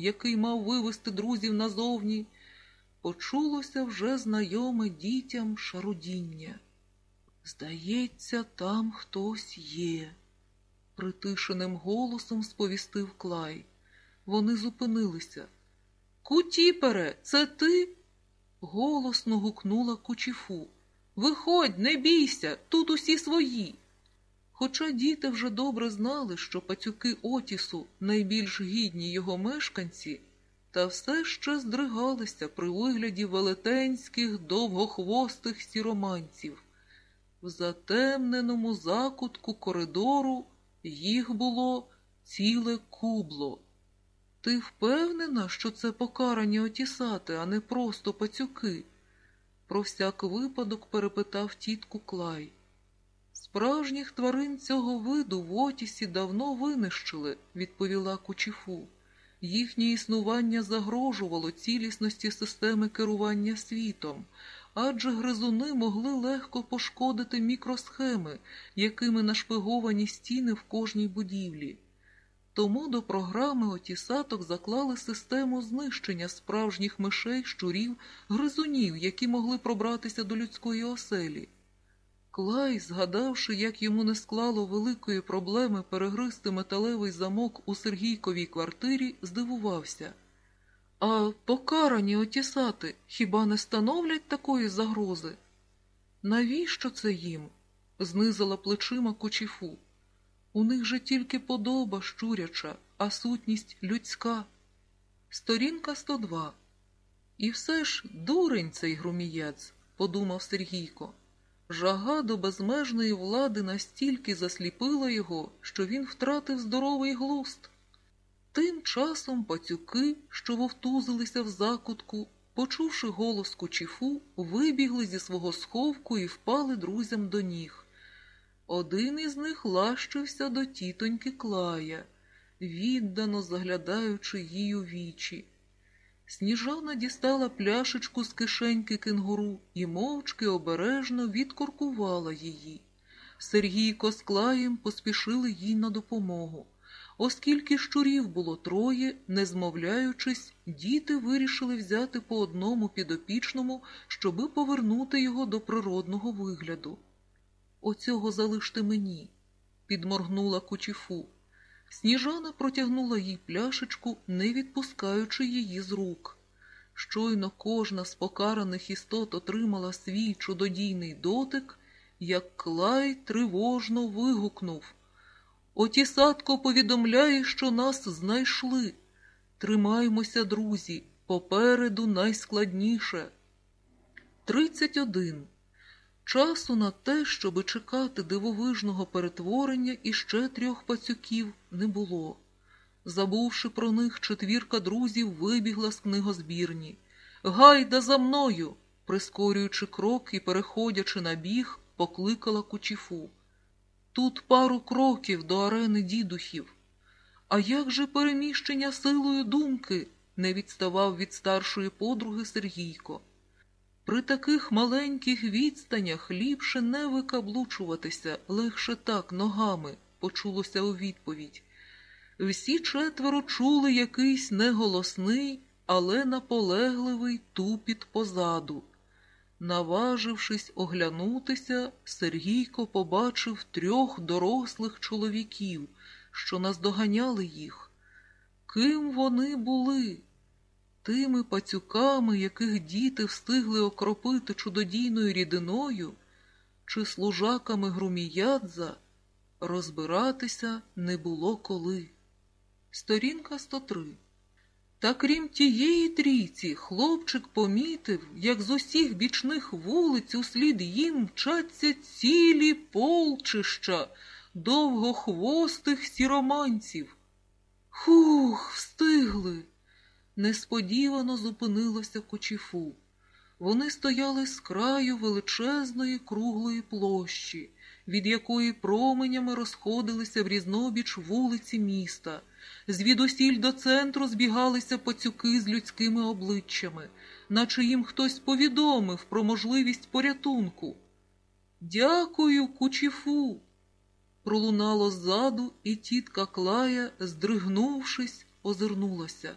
який мав вивести друзів назовні, почулося вже знайоме дітям шарудіння. Здається, там хтось є, притишеним голосом сповістив Клай. Вони зупинилися. Кутіпере, це ти? голосно гукнула кучіфу. Виходь, не бійся, тут усі свої. Хоча діти вже добре знали, що пацюки Отісу найбільш гідні його мешканці, та все ще здригалися при вигляді велетенських довгохвостих сіроманців. В затемненому закутку коридору їх було ціле кубло. Ти впевнена, що це покарані отісати, а не просто пацюки? Про всяк випадок перепитав тітку Клай. Справжніх тварин цього виду в Отісі давно винищили, відповіла Кучіфу. Їхнє існування загрожувало цілісності системи керування світом, адже гризуни могли легко пошкодити мікросхеми, якими нашпиговані стіни в кожній будівлі. Тому до програми отісаток заклали систему знищення справжніх мишей, щурів, гризунів, які могли пробратися до людської оселі. Клай, згадавши, як йому не склало великої проблеми перегризти металевий замок у Сергійковій квартирі, здивувався. А покарані отісати хіба не становлять такої загрози? Навіщо це їм? знизила плечима кочіфу. У них же тільки подоба щуряча, а сутність людська. Сторінка 102. І все ж дурень цей грумієць, подумав Сергійко. Жага до безмежної влади настільки засліпила його, що він втратив здоровий глузд. Тим часом пацюки, що вовтузилися в закутку, почувши голос кучіфу, вибігли зі свого сховку і впали друзям до ніг. Один із них лащився до тітоньки Клая, віддано заглядаючи їй у вічі. Сніжана дістала пляшечку з кишеньки кенгуру і мовчки обережно відкоркувала її. Сергійко з Клаєм поспішили їй на допомогу. Оскільки щурів було троє, не змовляючись, діти вирішили взяти по одному підопічному, щоби повернути його до природного вигляду. Оцього залиште мені, підморгнула кучіфу. Сніжана протягнула їй пляшечку, не відпускаючи її з рук. Щойно кожна з покараних істот отримала свій чудодійний дотик, як Клай тривожно вигукнув. Отісатко повідомляє, що нас знайшли. Тримаймося, друзі, попереду найскладніше. Тридцять один. Часу на те, щоби чекати дивовижного перетворення іще трьох пацюків, не було. Забувши про них, четвірка друзів вибігла з книгозбірні. Гайда за мною, прискорюючи крок і переходячи на біг, покликала кучіфу. Тут пару кроків до арени дідухів. А як же переміщення силою думки? не відставав від старшої подруги Сергійко. При таких маленьких відстанях ліпше не викаблучуватися, легше так, ногами, почулося у відповідь. Всі четверо чули якийсь неголосний, але наполегливий тупіт позаду. Наважившись оглянутися, Сергійко побачив трьох дорослих чоловіків, що наздоганяли їх. Ким вони були? Тими пацюками, яких діти встигли окропити чудодійною рідиною, чи служаками Груміядза, розбиратися не було коли. Сторінка 103 Та крім тієї трійці, хлопчик помітив, як з усіх бічних вулиць услід їм мчаться цілі полчища довгохвостих сіроманців. Хух, встигли. Несподівано зупинилося кочіфу. Вони стояли з краю величезної круглої площі, від якої променями розходилися в різнобіч вулиці міста. Звідусіль до центру збігалися пацюки з людськими обличчями, наче їм хтось повідомив про можливість порятунку. Дякую, кучіфу. Пролунало ззаду, і тітка Клая, здригнувшись, озирнулася.